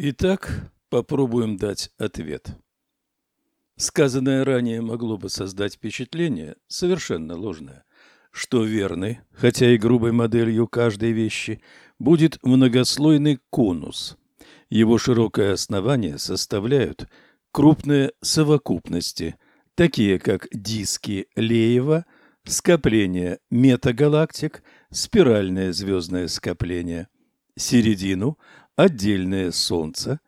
Итак, попробуем дать ответ. Сказанное ранее могло бы создать впечатление, совершенно ложное, что верный, хотя и грубой моделью каждой вещи, будет многослойный конус. Его широкое основание составляют крупные совокупности, такие как диски Леева, скопление метагалактик, спиральное звездное скопление. Середину отдельное Солнце,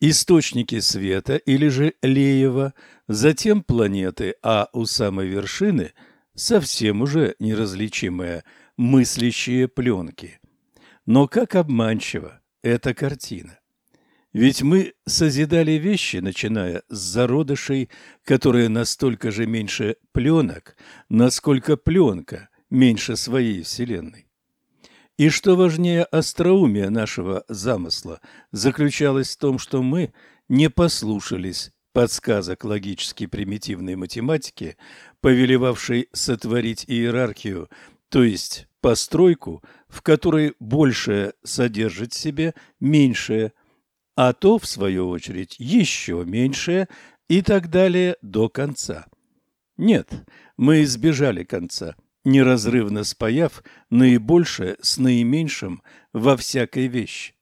источники света или же Леева, затем планеты, а у самой вершины совсем уже неразличимые мыслящие пленки. Но как обманчива эта картина! Ведь мы созидали вещи, начиная с зародышей, которые настолько же меньше пленок, насколько пленка меньше своей Вселенной. И что важнее остроумия нашего замысла заключалось в том, что мы не послушались подсказок логически примитивной математики, повелевавшей сотворить иерархию, то есть постройку, в которой большее содержит в себе меньшее, а то, в свою очередь, еще меньшее и так далее до конца. Нет, мы избежали конца – неразрывно спаяв наибольшее с наименьшим во всякой вещи.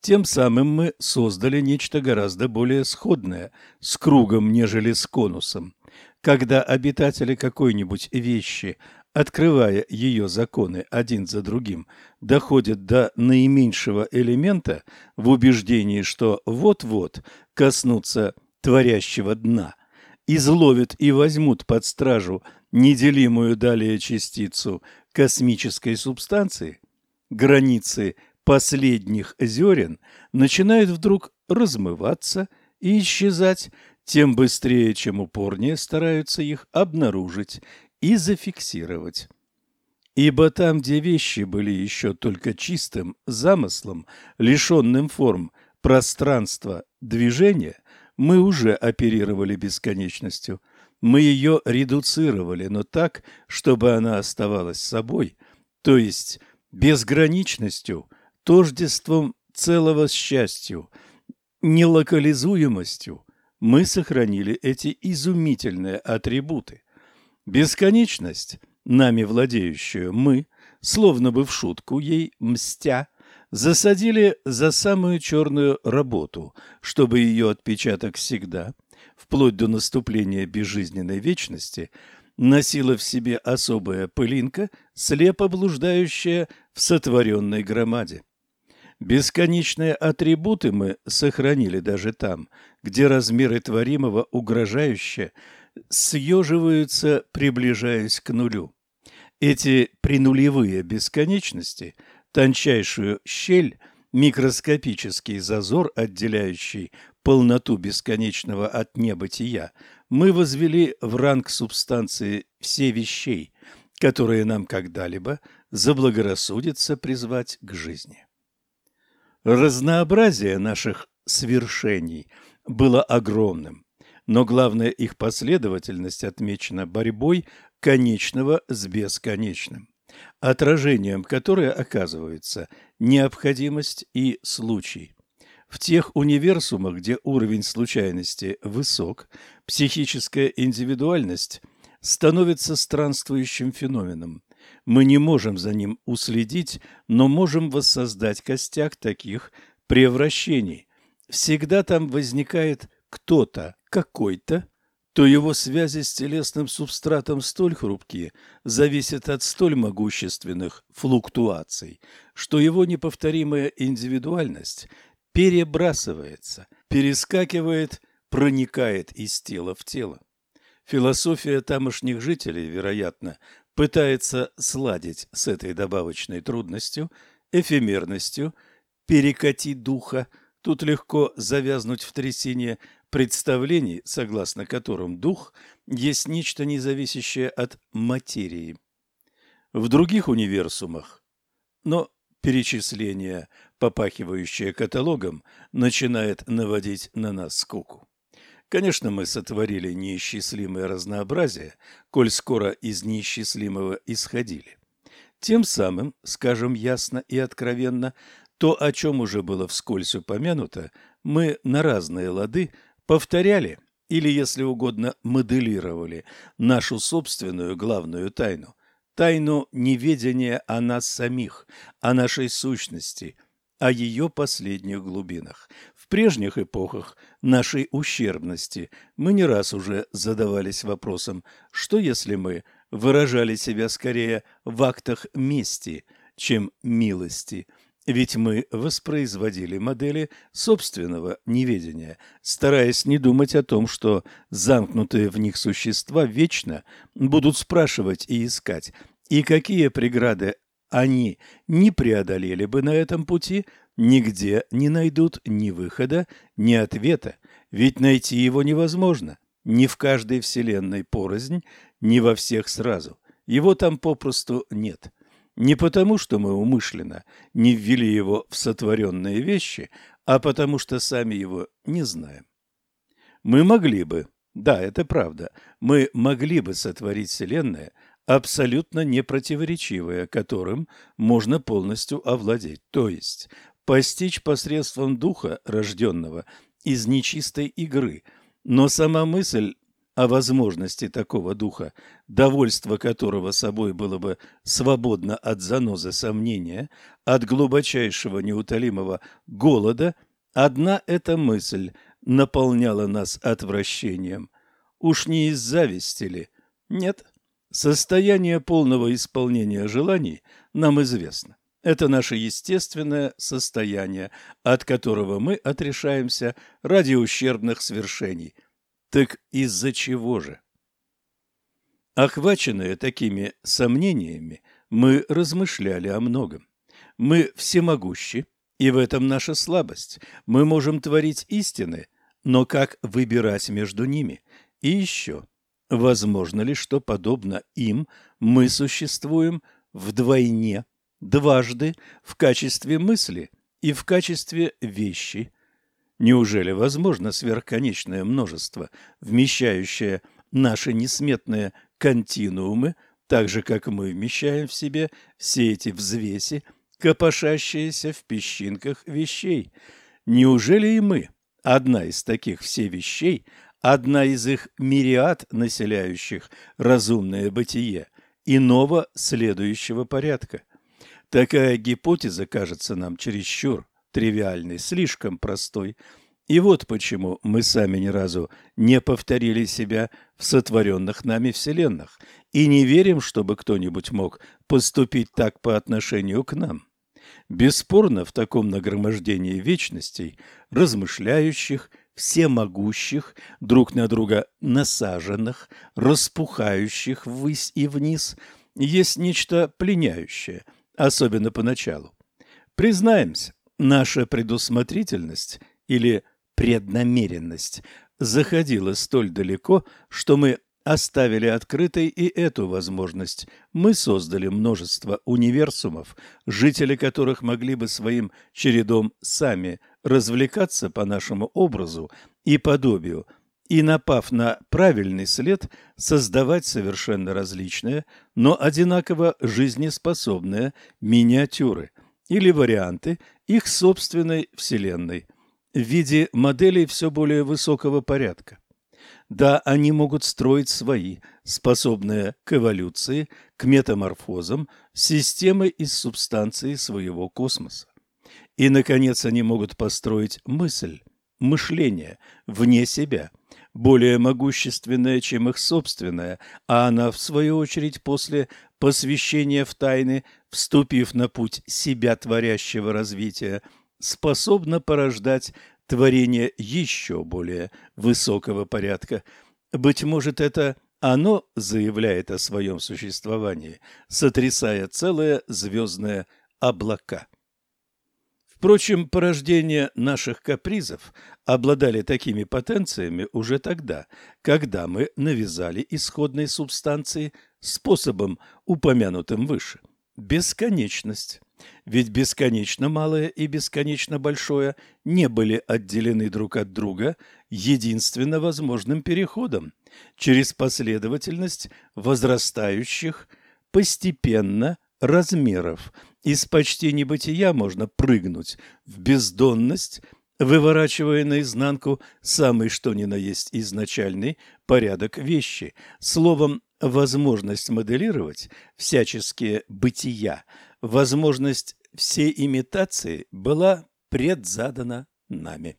Тем самым мы создали нечто гораздо более сходное с кругом, нежели с конусом. Когда обитатели какой-нибудь вещи, открывая ее законы один за другим, доходят до наименьшего элемента в убеждении, что вот-вот коснутся творящего дна, изловят и возьмут под стражу – неделимую далее частицу космической субстанции, границы последних зерен начинают вдруг размываться и исчезать, тем быстрее, чем упорнее стараются их обнаружить и зафиксировать. Ибо там, где вещи были еще только чистым замыслом, лишенным форм пространства движения, мы уже оперировали бесконечностью – мы ее редуцировали, но так, чтобы она оставалась собой, то есть безграничностью, тождеством целого счастью, нелокализуемостью, мы сохранили эти изумительные атрибуты. Бесконечность, нами владеющую мы, словно бы в шутку ей мстя, засадили за самую черную работу, чтобы ее отпечаток всегда – вплоть до наступления безжизненной вечности, носила в себе особая пылинка, слепо блуждающая в сотворенной громаде. Бесконечные атрибуты мы сохранили даже там, где размеры творимого угрожающе съеживаются, приближаясь к нулю. Эти принулевые бесконечности, тончайшую щель, микроскопический зазор, отделяющий полноту бесконечного от небытия, мы возвели в ранг субстанции все вещей, которые нам когда-либо заблагорассудится призвать к жизни. Разнообразие наших свершений было огромным, но главная их последовательность отмечена борьбой конечного с бесконечным, отражением которой оказывается необходимость и случай. В тех универсумах, где уровень случайности высок, психическая индивидуальность становится странствующим феноменом. Мы не можем за ним уследить, но можем воссоздать костяк таких превращений. Всегда там возникает кто-то, какой-то, то его связи с телесным субстратом столь хрупкие, зависят от столь могущественных флуктуаций, что его неповторимая индивидуальность перебрасывается, перескакивает, проникает из тела в тело. Философия тамошних жителей, вероятно, пытается сладить с этой добавочной трудностью, эфемерностью, перекати духа. Тут легко завязнуть в трясине представлений, согласно которым дух есть нечто независящее от материи. В других универсумах, но перечисление попахивающее каталогом, начинает наводить на нас скуку. Конечно, мы сотворили неисчислимое разнообразие, коль скоро из неисчислимого исходили. Тем самым, скажем ясно и откровенно, То, о чем уже было вскользь упомянуто, мы на разные лады повторяли или, если угодно, моделировали нашу собственную главную тайну, тайну неведения о нас самих, о нашей сущности, о ее последних глубинах. В прежних эпохах нашей ущербности мы не раз уже задавались вопросом, что если мы выражали себя скорее в актах мести, чем милости – ведь мы воспроизводили модели собственного неведения, стараясь не думать о том, что замкнутые в них существа вечно будут спрашивать и искать, и какие преграды они не преодолели бы на этом пути, нигде не найдут ни выхода, ни ответа, ведь найти его невозможно, ни в каждой вселенной порознь, ни во всех сразу. Его там попросту нет. Не потому, что мы умышленно не ввели его в сотворенные вещи, а потому что сами его не знаем. Мы могли бы, да, это правда, мы могли бы сотворить Вселенную, абсолютно непротиворечивое, которым можно полностью овладеть, то есть постичь посредством духа, рожденного из нечистой игры, но сама мысль о возможности такого духа, довольство которого собой было бы свободно от занозы сомнения, от глубочайшего неутолимого голода, одна эта мысль наполняла нас отвращением. Уж не из зависти ли? Нет. Состояние полного исполнения желаний нам известно. Это наше естественное состояние, от которого мы отрешаемся ради ущербных свершений – так из-за чего же? Охваченные такими сомнениями, мы размышляли о многом. Мы всемогущи, и в этом наша слабость. Мы можем творить истины, но как выбирать между ними? И еще, возможно ли, что, подобно им, мы существуем вдвойне, дважды, в качестве мысли и в качестве вещи – Неужели возможно сверхконечное множество, вмещающее наши несметные континуумы, так же, как мы вмещаем в себе все эти взвеси, копошащиеся в песчинках вещей? Неужели и мы, одна из таких все вещей, одна из их мириад, населяющих разумное бытие, иного следующего порядка? Такая гипотеза кажется нам чересчур тривиальный, слишком простой. И вот почему мы сами ни разу не повторили себя в сотворенных нами вселенных и не верим, чтобы кто-нибудь мог поступить так по отношению к нам. Бесспорно, в таком нагромождении вечностей, размышляющих, всемогущих, друг на друга насаженных, распухающих ввысь и вниз, есть нечто пленяющее, особенно поначалу. Признаемся, Наша предусмотрительность или преднамеренность заходила столь далеко, что мы оставили открытой и эту возможность. Мы создали множество универсумов, жители которых могли бы своим чередом сами развлекаться по нашему образу и подобию, и, напав на правильный след, создавать совершенно различные, но одинаково жизнеспособные миниатюры или варианты их собственной Вселенной в виде моделей все более высокого порядка. Да, они могут строить свои, способные к эволюции, к метаморфозам, системы из субстанции своего космоса. И, наконец, они могут построить мысль, мышление вне себя, более могущественное, чем их собственное, а она, в свою очередь, после посвящения в тайны, вступив на путь себя творящего развития, способна порождать творение еще более высокого порядка. Быть может, это оно заявляет о своем существовании, сотрясая целые звездные облака. Впрочем, порождение наших капризов обладали такими потенциями уже тогда, когда мы навязали исходной субстанции способом, упомянутым выше. Бесконечность. Ведь бесконечно малое и бесконечно большое не были отделены друг от друга единственно возможным переходом через последовательность возрастающих, постепенно размеров. Из почти небытия можно прыгнуть в бездонность, выворачивая наизнанку самый что ни на есть изначальный порядок вещи. Словом, возможность моделировать всяческие бытия, возможность всей имитации была предзадана нами.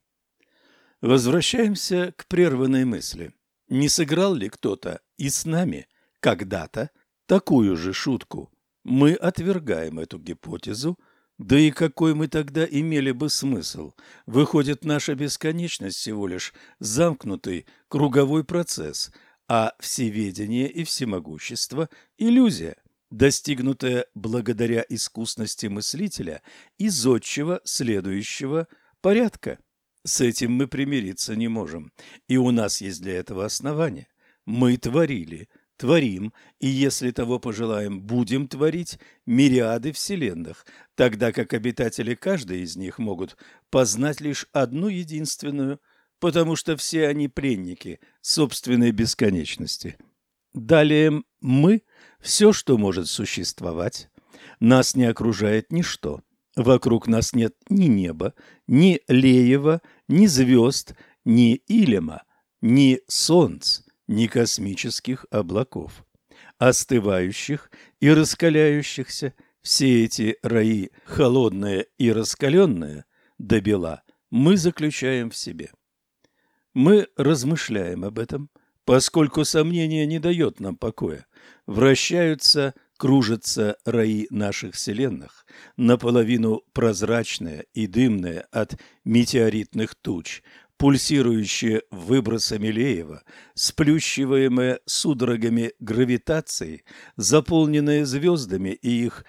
Возвращаемся к прерванной мысли. Не сыграл ли кто-то и с нами когда-то такую же шутку? Мы отвергаем эту гипотезу, да и какой мы тогда имели бы смысл? Выходит, наша бесконечность всего лишь замкнутый круговой процесс, а всеведение и всемогущество – иллюзия, достигнутая благодаря искусности мыслителя и зодчего следующего порядка. С этим мы примириться не можем, и у нас есть для этого основания. Мы творили, творим, и если того пожелаем, будем творить мириады вселенных, тогда как обитатели каждой из них могут познать лишь одну единственную, потому что все они пленники собственной бесконечности. Далее мы – все, что может существовать, нас не окружает ничто – Вокруг нас нет ни неба, ни Леева, ни звезд, ни Илема, ни солнц, ни космических облаков. Остывающих и раскаляющихся все эти раи, холодные и раскаленные, до бела, мы заключаем в себе. Мы размышляем об этом, поскольку сомнение не дает нам покоя. Вращаются кружатся раи наших вселенных, наполовину прозрачные и дымные от метеоритных туч, пульсирующие выбросами Леева, сплющиваемые судорогами гравитации, заполненные звездами и их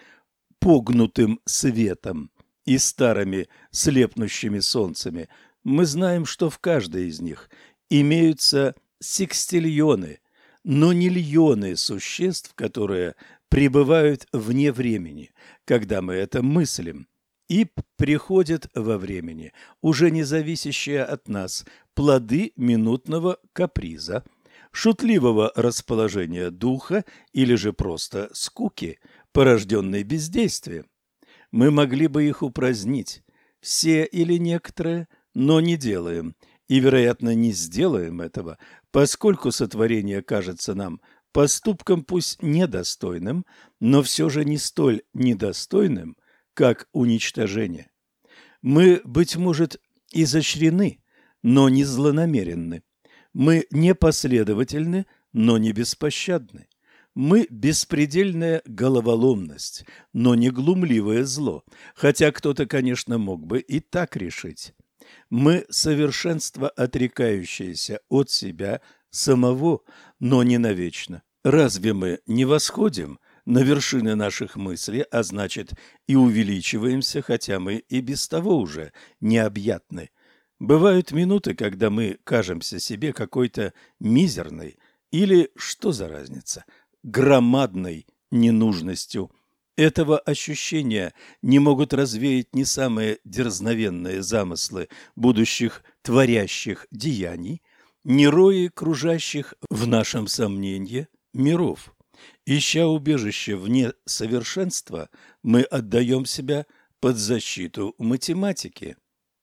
погнутым светом и старыми слепнущими солнцами, мы знаем, что в каждой из них имеются секстильоны, но не льоны существ, которые пребывают вне времени, когда мы это мыслим, и приходят во времени, уже не зависящие от нас, плоды минутного каприза, шутливого расположения духа или же просто скуки, порожденной бездействием. Мы могли бы их упразднить, все или некоторые, но не делаем, и, вероятно, не сделаем этого, поскольку сотворение кажется нам поступком пусть недостойным, но все же не столь недостойным, как уничтожение. Мы, быть может, изощрены, но не злонамеренны. Мы непоследовательны, но не беспощадны. Мы беспредельная головоломность, но не глумливое зло, хотя кто-то, конечно, мог бы и так решить. Мы совершенство, отрекающееся от себя самого, но не навечно. Разве мы не восходим на вершины наших мыслей, а значит и увеличиваемся, хотя мы и без того уже необъятны? Бывают минуты, когда мы кажемся себе какой-то мизерной или, что за разница, громадной ненужностью. Этого ощущения не могут развеять ни самые дерзновенные замыслы будущих творящих деяний, ни рои кружащих в нашем сомнении миров. Ища убежище вне совершенства, мы отдаем себя под защиту математики.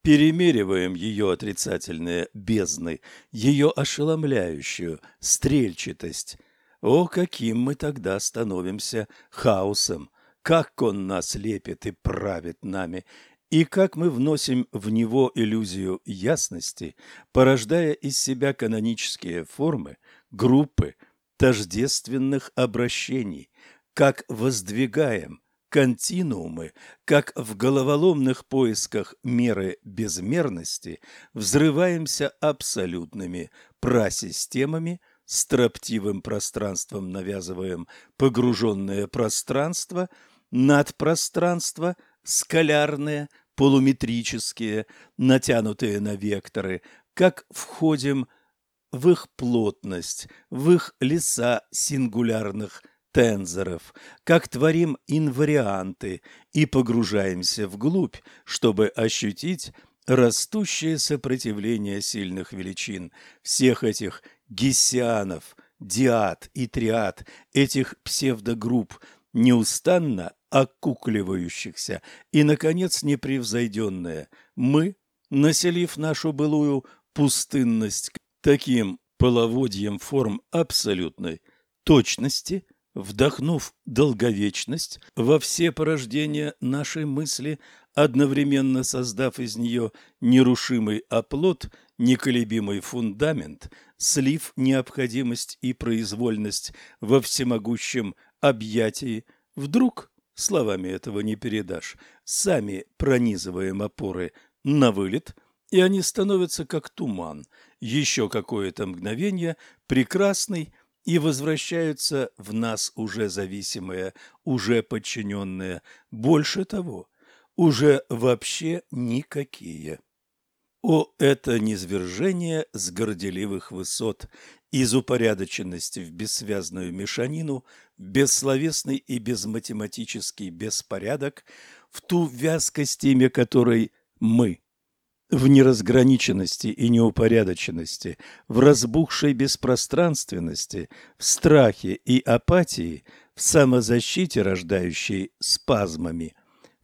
Перемериваем ее отрицательные бездны, ее ошеломляющую стрельчатость. О, каким мы тогда становимся хаосом! Как он нас лепит и правит нами! И как мы вносим в него иллюзию ясности, порождая из себя канонические формы, группы, тождественных обращений, как воздвигаем континуумы, как в головоломных поисках меры безмерности взрываемся абсолютными прасистемами, строптивым пространством навязываем погруженное пространство, надпространство – скалярные, полуметрические, натянутые на векторы, как входим в их плотность, в их леса сингулярных тензоров, как творим инварианты и погружаемся вглубь, чтобы ощутить растущее сопротивление сильных величин всех этих гессианов, диад и триад, этих псевдогрупп, неустанно окукливающихся, и, наконец, непревзойденное «мы», населив нашу былую пустынность таким половодьем форм абсолютной точности, вдохнув долговечность во все порождения нашей мысли, одновременно создав из нее нерушимый оплот, неколебимый фундамент, слив необходимость и произвольность во всемогущем объятии, вдруг, словами этого не передашь, сами пронизываем опоры на вылет, и они становятся как туман, еще какое-то мгновение, прекрасный, и возвращаются в нас уже зависимые, уже подчиненные, больше того, уже вообще никакие. О, это низвержение с горделивых высот, из упорядоченности в бессвязную мешанину, бессловесный и безматематический беспорядок, в ту вязкость имя которой мы – в неразграниченности и неупорядоченности, в разбухшей беспространственности, в страхе и апатии, в самозащите, рождающей спазмами,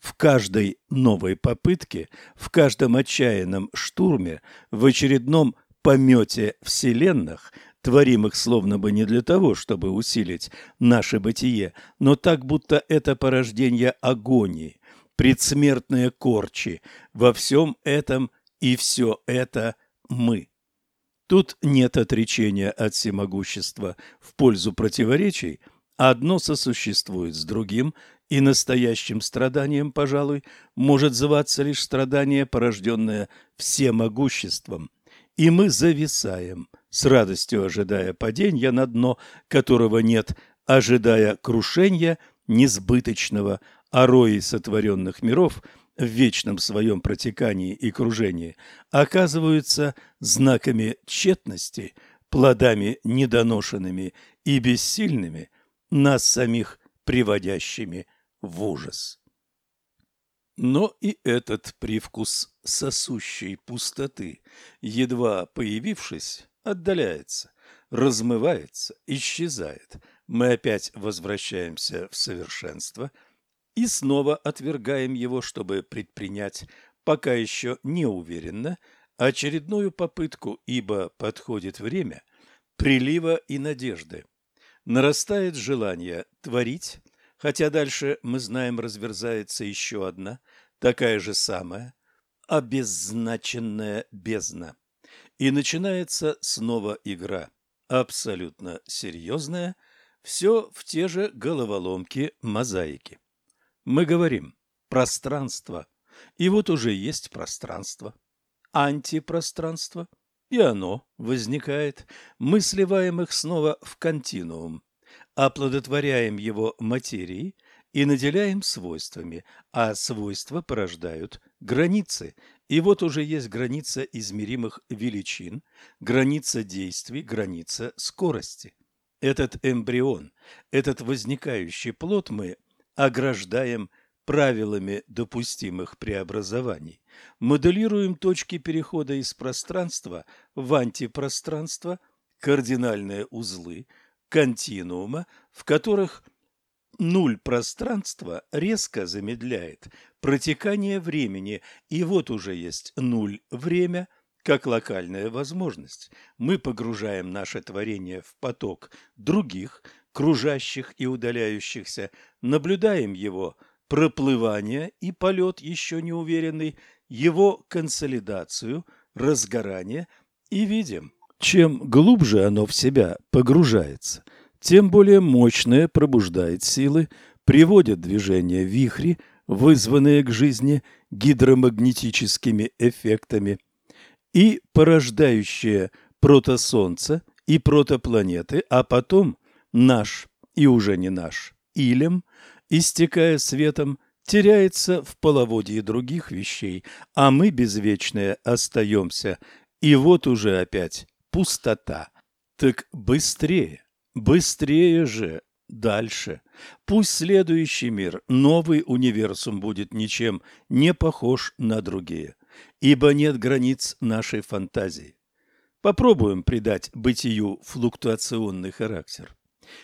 в каждой новой попытке, в каждом отчаянном штурме, в очередном помете вселенных, творимых словно бы не для того, чтобы усилить наше бытие, но так, будто это порождение агонии, предсмертные корчи. Во всем этом и все это мы. Тут нет отречения от всемогущества в пользу противоречий, одно сосуществует с другим, и настоящим страданием, пожалуй, может зваться лишь страдание, порожденное всемогуществом. И мы зависаем, с радостью ожидая падения на дно, которого нет, ожидая крушения несбыточного, а рои сотворенных миров в вечном своем протекании и кружении оказываются знаками тщетности, плодами недоношенными и бессильными, нас самих приводящими в ужас. Но и этот привкус сосущей пустоты, едва появившись, отдаляется, размывается, исчезает. Мы опять возвращаемся в совершенство – и снова отвергаем его, чтобы предпринять, пока еще не уверенно, очередную попытку, ибо подходит время прилива и надежды. Нарастает желание творить, хотя дальше, мы знаем, разверзается еще одна, такая же самая, обеззначенная бездна. И начинается снова игра, абсолютно серьезная, все в те же головоломки мозаики. Мы говорим «пространство», и вот уже есть пространство. Антипространство, и оно возникает. Мы сливаем их снова в континуум, оплодотворяем его материей и наделяем свойствами, а свойства порождают границы. И вот уже есть граница измеримых величин, граница действий, граница скорости. Этот эмбрион, этот возникающий плод мы ограждаем правилами допустимых преобразований, моделируем точки перехода из пространства в антипространство, кардинальные узлы, континуума, в которых нуль пространства резко замедляет протекание времени, и вот уже есть нуль время как локальная возможность. Мы погружаем наше творение в поток других, кружащих и удаляющихся, наблюдаем его проплывание и полет еще неуверенный, его консолидацию, разгорание и видим, чем глубже оно в себя погружается, тем более мощное пробуждает силы, приводит движение вихри, вызванные к жизни гидромагнетическими эффектами, и порождающие протосолнце и протопланеты, а потом наш и уже не наш илем, истекая светом, теряется в половодье других вещей, а мы безвечные остаемся, и вот уже опять пустота. Так быстрее, быстрее же, дальше. Пусть следующий мир, новый универсум будет ничем не похож на другие, ибо нет границ нашей фантазии. Попробуем придать бытию флуктуационный характер.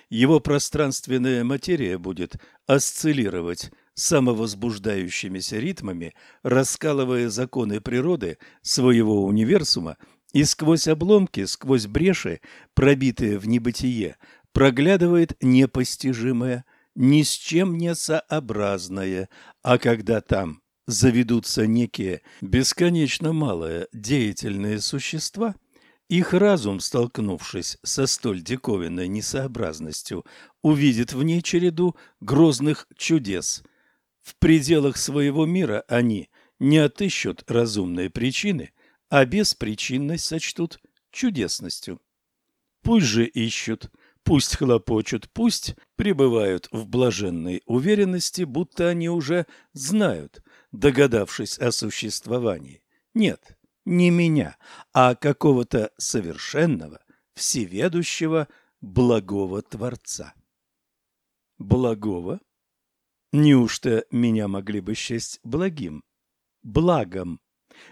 Его пространственная материя будет осциллировать самовозбуждающимися ритмами, раскалывая законы природы своего универсума, и сквозь обломки, сквозь бреши, пробитые в небытие, проглядывает непостижимое, ни с чем не сообразное, а когда там заведутся некие бесконечно малые деятельные существа, их разум, столкнувшись со столь диковинной несообразностью, увидит в ней череду грозных чудес. В пределах своего мира они не отыщут разумные причины, а беспричинность сочтут чудесностью. Пусть же ищут, пусть хлопочут, пусть пребывают в блаженной уверенности, будто они уже знают, догадавшись о существовании. Нет, не меня, а какого-то совершенного, всеведущего, благого Творца. Благого? Неужто меня могли бы счесть благим, благом,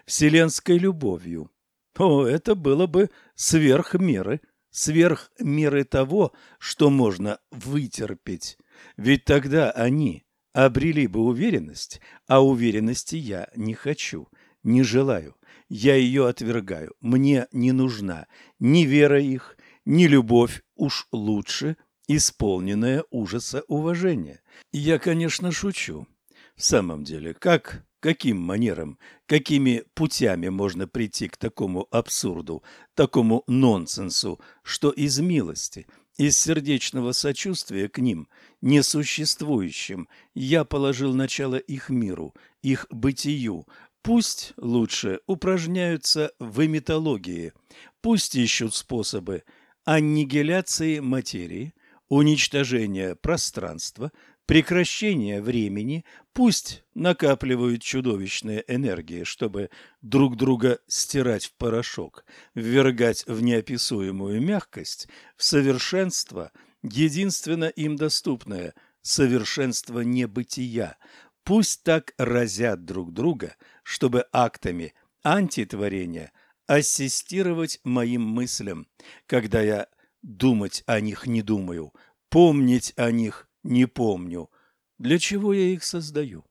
вселенской любовью? О, это было бы сверх меры, сверх меры того, что можно вытерпеть. Ведь тогда они обрели бы уверенность, а уверенности я не хочу, не желаю. Я ее отвергаю. Мне не нужна ни вера их, ни любовь, уж лучше исполненная ужаса уважения. Я, конечно, шучу. В самом деле, как Каким манером, какими путями можно прийти к такому абсурду, такому нонсенсу, что из милости, из сердечного сочувствия к ним, несуществующим, я положил начало их миру, их бытию, пусть лучше упражняются в эмитологии, пусть ищут способы аннигиляции материи, уничтожения пространства, прекращения времени, пусть накапливают чудовищные энергии, чтобы друг друга стирать в порошок, ввергать в неописуемую мягкость, в совершенство, единственно им доступное совершенство небытия. Пусть так разят друг друга, чтобы актами антитворения ассистировать моим мыслям, когда я думать о них не думаю, помнить о них не помню. Для чего я их создаю?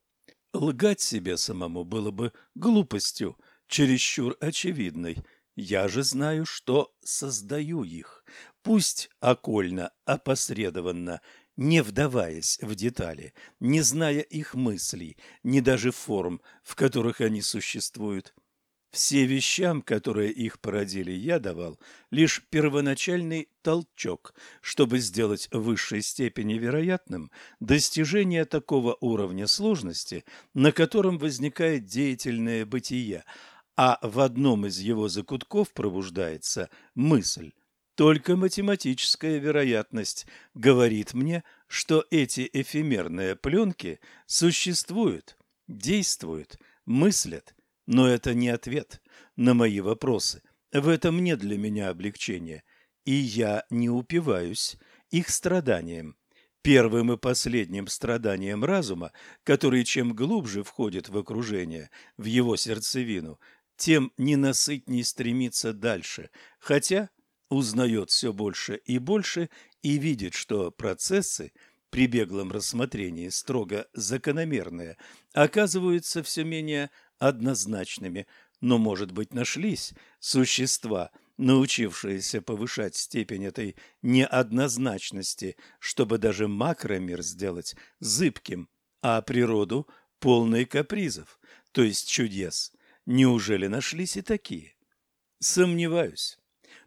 Лгать себе самому было бы глупостью, чересчур очевидной. Я же знаю, что создаю их, пусть окольно, опосредованно, не вдаваясь в детали, не зная их мыслей, ни даже форм, в которых они существуют. Все вещам, которые их породили, я давал лишь первоначальный толчок, чтобы сделать в высшей степени вероятным достижение такого уровня сложности, на котором возникает деятельное бытие, а в одном из его закутков пробуждается мысль. Только математическая вероятность говорит мне, что эти эфемерные пленки существуют, действуют, мыслят но это не ответ на мои вопросы. В этом нет для меня облегчения, и я не упиваюсь их страданием. Первым и последним страданием разума, который чем глубже входит в окружение, в его сердцевину, тем ненасытней стремится дальше, хотя узнает все больше и больше и видит, что процессы при беглом рассмотрении строго закономерные оказываются все менее однозначными, но, может быть, нашлись существа, научившиеся повышать степень этой неоднозначности, чтобы даже макромир сделать зыбким, а природу полной капризов, то есть чудес. Неужели нашлись и такие? Сомневаюсь.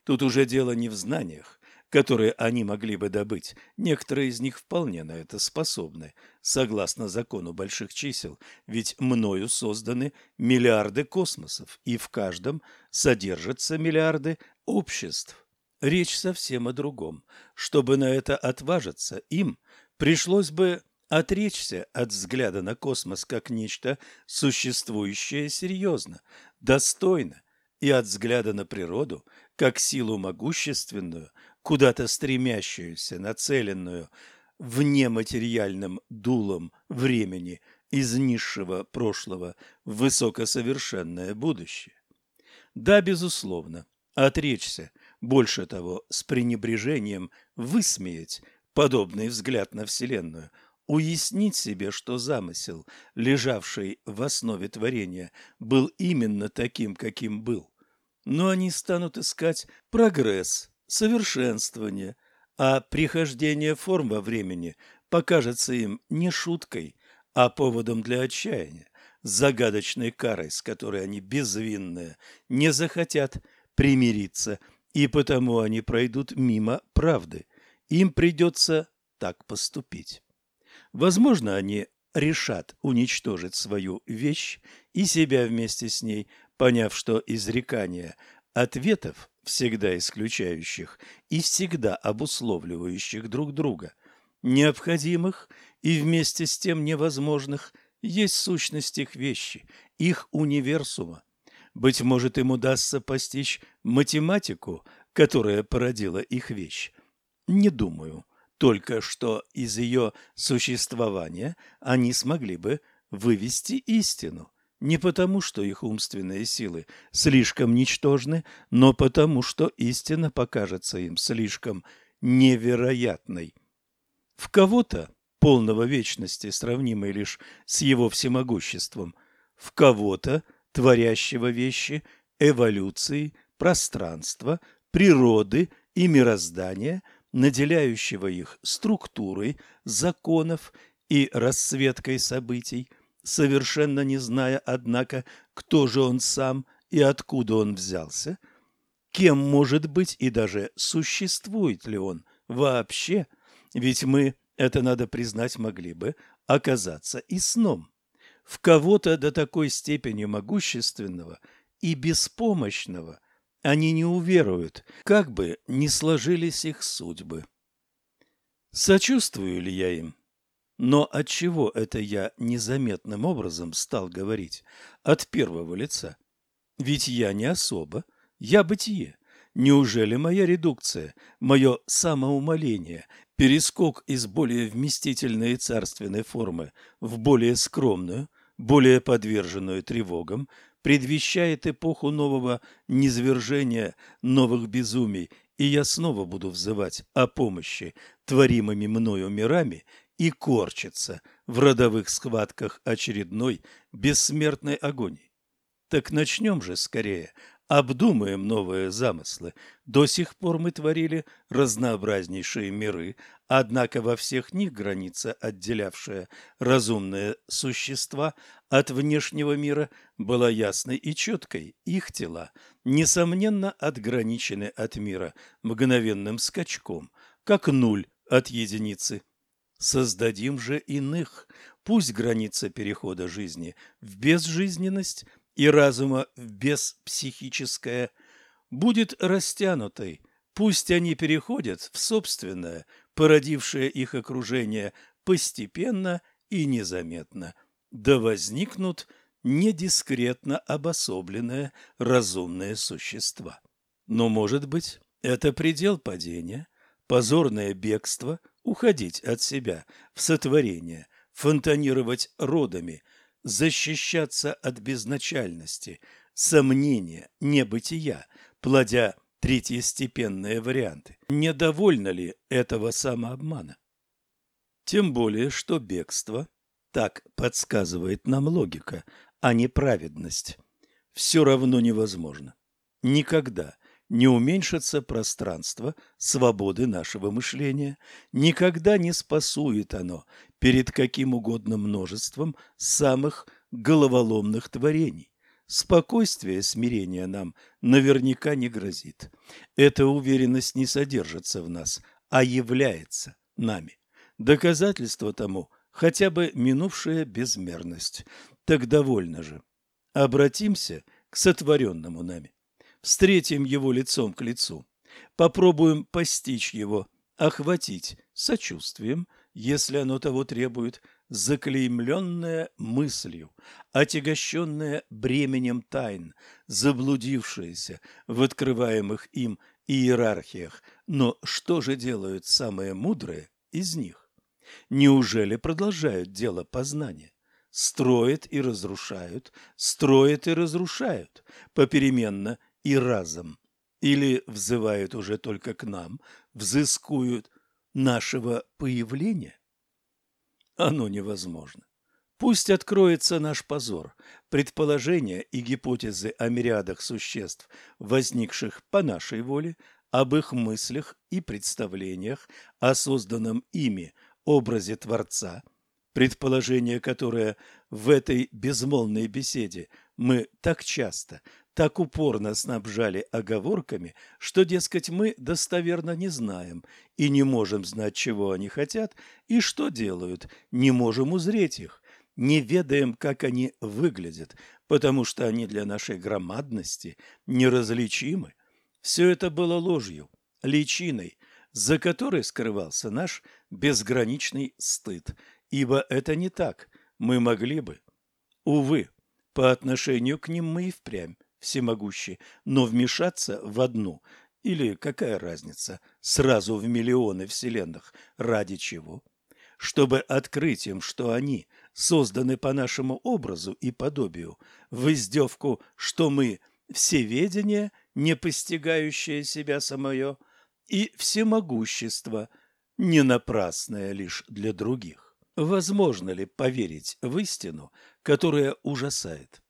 Тут уже дело не в знаниях, которые они могли бы добыть. Некоторые из них вполне на это способны, согласно закону больших чисел, ведь мною созданы миллиарды космосов, и в каждом содержатся миллиарды обществ. Речь совсем о другом. Чтобы на это отважиться, им пришлось бы отречься от взгляда на космос как нечто существующее серьезно, достойно, и от взгляда на природу как силу могущественную, куда-то стремящуюся, нацеленную внематериальным дулом времени из низшего прошлого в высокосовершенное будущее. Да, безусловно, отречься больше того, с пренебрежением высмеять подобный взгляд на Вселенную, уяснить себе, что замысел, лежавший в основе творения, был именно таким, каким был. Но они станут искать прогресс, совершенствование, а прихождение форм во времени покажется им не шуткой, а поводом для отчаяния, загадочной карой, с которой они безвинные, не захотят примириться, и потому они пройдут мимо правды. Им придется так поступить. Возможно, они решат уничтожить свою вещь и себя вместе с ней, поняв, что изрекания ответов, всегда исключающих и всегда обусловливающих друг друга, необходимых и вместе с тем невозможных, есть сущность их вещи, их универсума. Быть может, им удастся постичь математику, которая породила их вещь. Не думаю только что из ее существования они смогли бы вывести истину. Не потому, что их умственные силы слишком ничтожны, но потому, что истина покажется им слишком невероятной. В кого-то полного вечности, сравнимой лишь с его всемогуществом, в кого-то, творящего вещи, эволюции, пространства, природы и мироздания – наделяющего их структурой законов и расцветкой событий, совершенно не зная, однако, кто же он сам и откуда он взялся, кем может быть и даже существует ли он вообще, ведь мы, это надо признать, могли бы оказаться и сном. В кого-то до такой степени могущественного и беспомощного – они не уверуют, как бы ни сложились их судьбы. Сочувствую ли я им? Но от чего это я незаметным образом стал говорить от первого лица? Ведь я не особо, я бытие. Неужели моя редукция, мое самоумоление, перескок из более вместительной и царственной формы в более скромную, более подверженную тревогам, предвещает эпоху нового низвержения, новых безумий, и я снова буду взывать о помощи творимыми мною мирами и корчиться в родовых схватках очередной бессмертной агонии. Так начнем же скорее Обдумаем новые замыслы. До сих пор мы творили разнообразнейшие миры, однако во всех них граница, отделявшая разумные существа от внешнего мира, была ясной и четкой. Их тела, несомненно, отграничены от мира мгновенным скачком, как нуль от единицы. Создадим же иных. Пусть граница перехода жизни в безжизненность – и разума в беспсихическое будет растянутой, пусть они переходят в собственное, породившее их окружение постепенно и незаметно, да возникнут недискретно обособленные разумные существа. Но, может быть, это предел падения, позорное бегство, уходить от себя в сотворение, фонтанировать родами – защищаться от безначальности, сомнения, небытия, плодя третьестепенные варианты. Недовольно ли этого самообмана? Тем более, что бегство, так подсказывает нам логика, а не праведность, все равно невозможно. Никогда не уменьшится пространство свободы нашего мышления, никогда не спасует оно перед каким угодно множеством самых головоломных творений. Спокойствие, смирение нам наверняка не грозит. Эта уверенность не содержится в нас, а является нами. Доказательство тому хотя бы минувшая безмерность. Так довольно же. Обратимся к сотворенному нами встретим его лицом к лицу, попробуем постичь его, охватить сочувствием, если оно того требует, заклеймленное мыслью, отягощенное бременем тайн, заблудившееся в открываемых им иерархиях. Но что же делают самые мудрые из них? Неужели продолжают дело познания? Строят и разрушают, строят и разрушают, попеременно и разом. Или взывают уже только к нам, взыскуют нашего появления? Оно невозможно. Пусть откроется наш позор. Предположения и гипотезы о мириадах существ, возникших по нашей воле, об их мыслях и представлениях, о созданном ими образе Творца, предположение, которое в этой безмолвной беседе мы так часто, так упорно снабжали оговорками, что, дескать, мы достоверно не знаем и не можем знать, чего они хотят и что делают, не можем узреть их, не ведаем, как они выглядят, потому что они для нашей громадности неразличимы. Все это было ложью, личиной, за которой скрывался наш безграничный стыд, ибо это не так, мы могли бы. Увы, по отношению к ним мы и впрямь всемогущи, но вмешаться в одну, или какая разница, сразу в миллионы вселенных, ради чего? Чтобы открыть им, что они созданы по нашему образу и подобию, в издевку, что мы всеведение, не постигающее себя самое, и всемогущество, не напрасное лишь для других. Возможно ли поверить в истину, которая ужасает?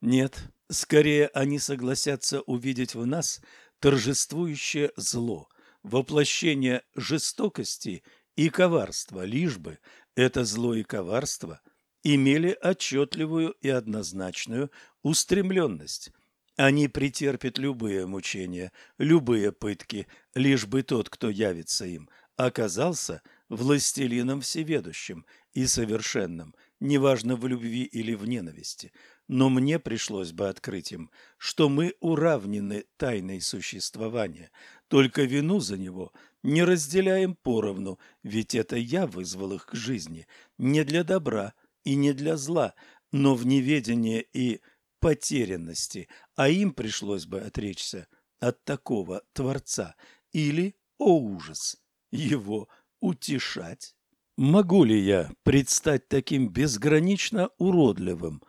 Нет, скорее они согласятся увидеть в нас торжествующее зло, воплощение жестокости и коварства, лишь бы это зло и коварство имели отчетливую и однозначную устремленность. Они претерпят любые мучения, любые пытки, лишь бы тот, кто явится им, оказался властелином всеведущим и совершенным, неважно в любви или в ненависти, но мне пришлось бы открыть им, что мы уравнены тайной существования, только вину за него не разделяем поровну, ведь это я вызвал их к жизни, не для добра и не для зла, но в неведении и потерянности, а им пришлось бы отречься от такого Творца или, о ужас, его утешать. Могу ли я предстать таким безгранично уродливым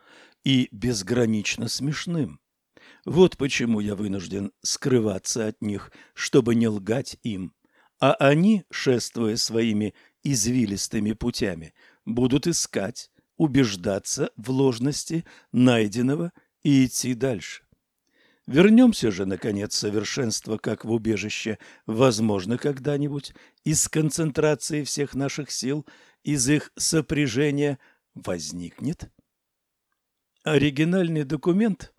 и безгранично смешным? Вот почему я вынужден скрываться от них, чтобы не лгать им. А они, шествуя своими извилистыми путями, будут искать, убеждаться в ложности найденного и идти дальше. Вернемся же, наконец, совершенство, как в убежище, возможно, когда-нибудь, из концентрации всех наших сил, из их сопряжения возникнет. Оригинальный документ,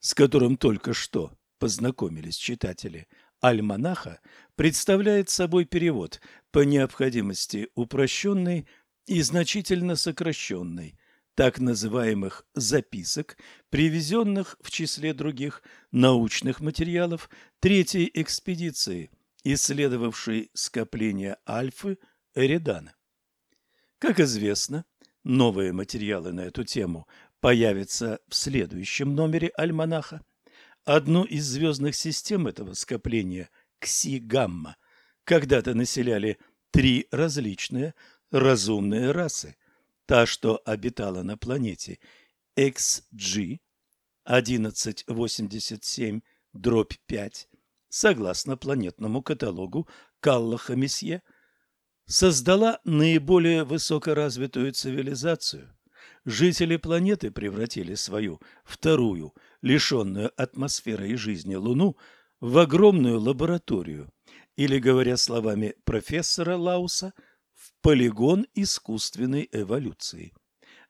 с которым только что познакомились читатели «Альманаха», представляет собой перевод, по необходимости упрощенный и значительно сокращенный – так называемых записок, привезенных в числе других научных материалов третьей экспедиции, исследовавшей скопление альфы Эридана. Как известно, новые материалы на эту тему появятся в следующем номере альманаха. Одну из звездных систем этого скопления, Кси-Гамма, когда-то населяли три различные разумные расы – Та, что обитала на планете XG 1187-5, согласно планетному каталогу Каллаха Месье, создала наиболее высокоразвитую цивилизацию. Жители планеты превратили свою вторую, лишенную атмосферы и жизни Луну, в огромную лабораторию, или, говоря словами профессора Лауса – полигон искусственной эволюции.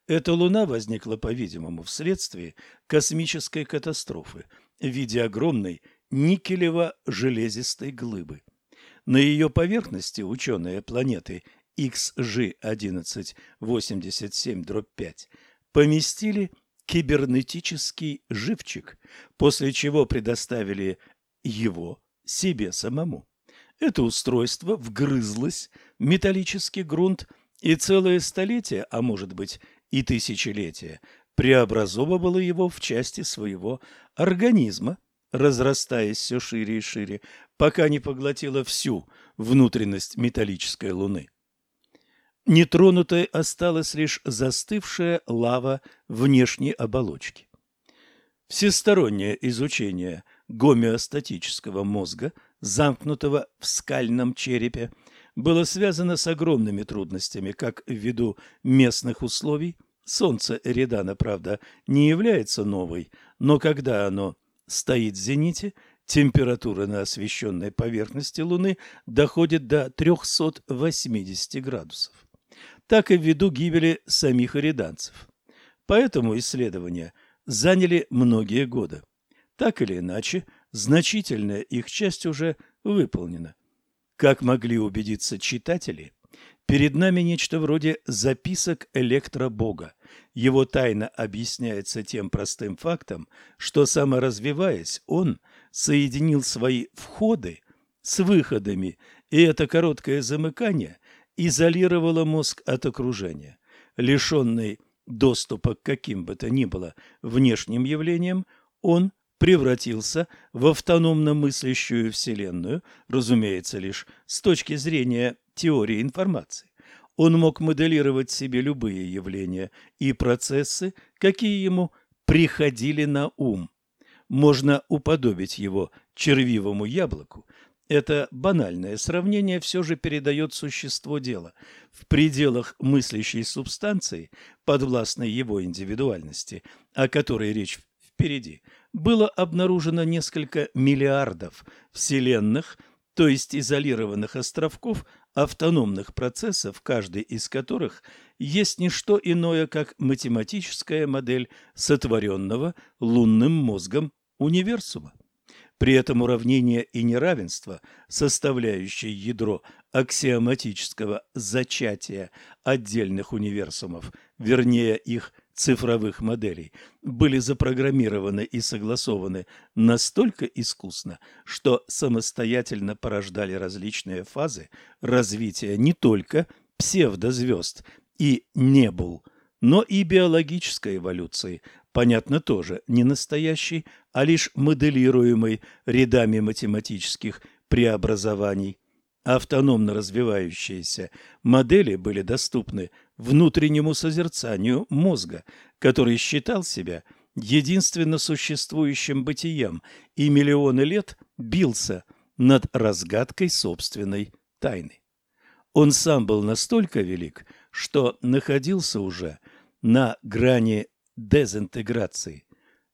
Эта Луна возникла, по-видимому, вследствие космической катастрофы в виде огромной никелево-железистой глыбы. На ее поверхности ученые планеты XG1187-5 поместили кибернетический живчик, после чего предоставили его себе самому. Это устройство вгрызлось в металлический грунт и целое столетие, а может быть и тысячелетия, преобразовывало его в части своего организма, разрастаясь все шире и шире, пока не поглотило всю внутренность металлической луны. Нетронутой осталась лишь застывшая лава внешней оболочки. Всестороннее изучение гомеостатического мозга, замкнутого в скальном черепе, было связано с огромными трудностями как ввиду местных условий, Солнце Эридана, правда, не является новой, но когда оно стоит в зените, температура на освещенной поверхности Луны доходит до 380 градусов. Так и ввиду гибели самих эриданцев. Поэтому исследования заняли многие годы. Так или иначе, значительная их часть уже выполнена. Как могли убедиться читатели, Перед нами нечто вроде записок электробога. Его тайна объясняется тем простым фактом, что саморазвиваясь, он соединил свои входы с выходами, и это короткое замыкание изолировало мозг от окружения. Лишенный доступа к каким бы то ни было внешним явлениям, он превратился в автономно мыслящую Вселенную, разумеется, лишь с точки зрения теории информации. Он мог моделировать себе любые явления и процессы, какие ему приходили на ум. Можно уподобить его червивому яблоку. Это банальное сравнение все же передает существо дела. В пределах мыслящей субстанции, подвластной его индивидуальности, о которой речь впереди, было обнаружено несколько миллиардов вселенных, то есть изолированных островков автономных процессов, каждый из которых есть не что иное, как математическая модель сотворенного лунным мозгом универсума. При этом уравнение и неравенство, составляющие ядро аксиоматического зачатия отдельных универсумов, вернее их – цифровых моделей были запрограммированы и согласованы настолько искусно, что самостоятельно порождали различные фазы развития не только псевдозвезд и небул, но и биологической эволюции, понятно тоже не настоящей, а лишь моделируемой рядами математических преобразований. Автономно развивающиеся модели были доступны внутреннему созерцанию мозга, который считал себя единственно существующим бытием и миллионы лет бился над разгадкой собственной тайны. Он сам был настолько велик, что находился уже на грани дезинтеграции.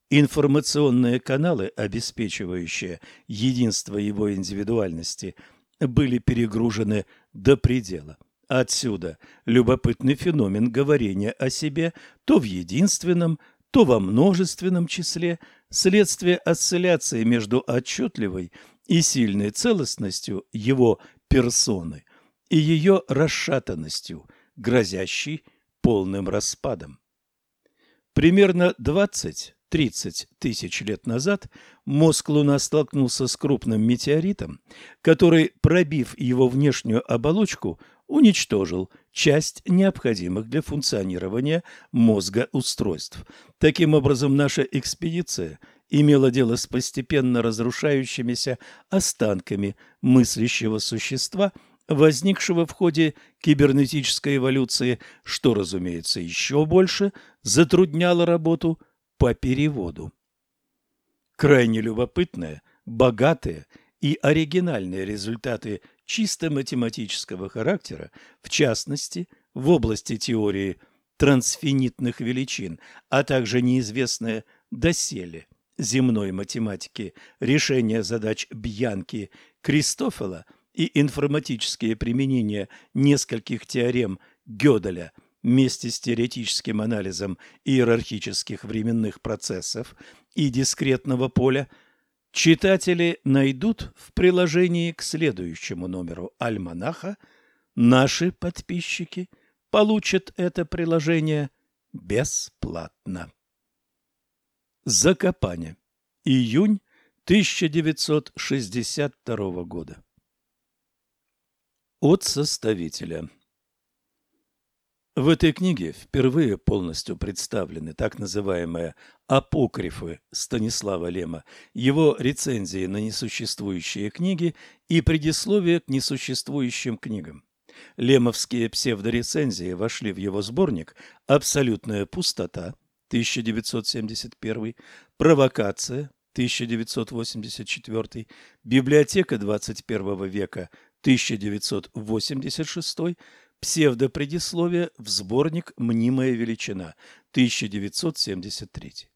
Информационные каналы, обеспечивающие единство его индивидуальности, были перегружены до предела. Отсюда любопытный феномен говорения о себе то в единственном, то во множественном числе, следствие осцилляции между отчетливой и сильной целостностью его персоны и ее расшатанностью, грозящей полным распадом. Примерно 20 30 тысяч лет назад мозг Луна столкнулся с крупным метеоритом, который, пробив его внешнюю оболочку, уничтожил часть необходимых для функционирования мозга устройств. Таким образом, наша экспедиция имела дело с постепенно разрушающимися останками мыслящего существа, возникшего в ходе кибернетической эволюции, что, разумеется, еще больше затрудняло работу – по переводу. Крайне любопытные, богатые и оригинальные результаты чисто математического характера, в частности, в области теории трансфинитных величин, а также неизвестное доселе земной математики решение задач Бьянки, Кристофела и информатические применения нескольких теорем Гёделя – вместе с теоретическим анализом иерархических временных процессов и дискретного поля, читатели найдут в приложении к следующему номеру альманаха, наши подписчики получат это приложение бесплатно. Закопание. Июнь 1962 года. От составителя. В этой книге впервые полностью представлены так называемые апокрифы Станислава Лема, его рецензии на несуществующие книги и предисловие к несуществующим книгам. Лемовские псевдорецензии вошли в его сборник «Абсолютная пустота» 1971, «Провокация» 1984, Библиотека 21 века 1986, Псевдопредисловие в сборник «Мнимая величина» 1973.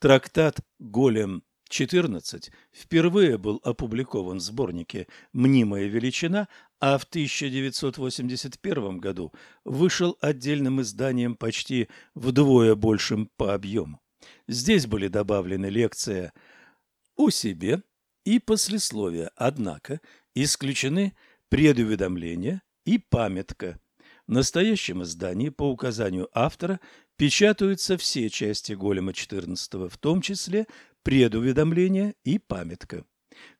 Трактат «Голем 14 впервые был опубликован в сборнике «Мнимая величина», а в 1981 году вышел отдельным изданием почти вдвое большим по объему. Здесь были добавлены лекция о себе и послесловие, однако исключены предуведомления и памятка. В настоящем издании по указанию автора печатаются все части Голема XIV, в том числе предуведомление и памятка.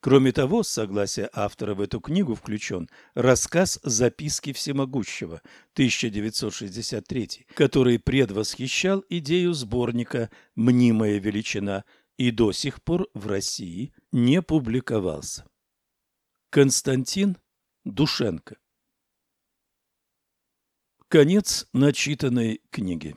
Кроме того, с согласия автора в эту книгу включен рассказ «Записки всемогущего» 1963, который предвосхищал идею сборника «Мнимая величина» и до сих пор в России не публиковался. Константин Душенко Конец начитанной книги